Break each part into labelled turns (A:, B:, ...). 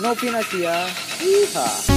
A: Novinasia. Yeehaw.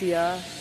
A: Yeah.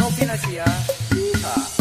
A: não financiar. Yeehaw.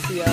A: ますよ。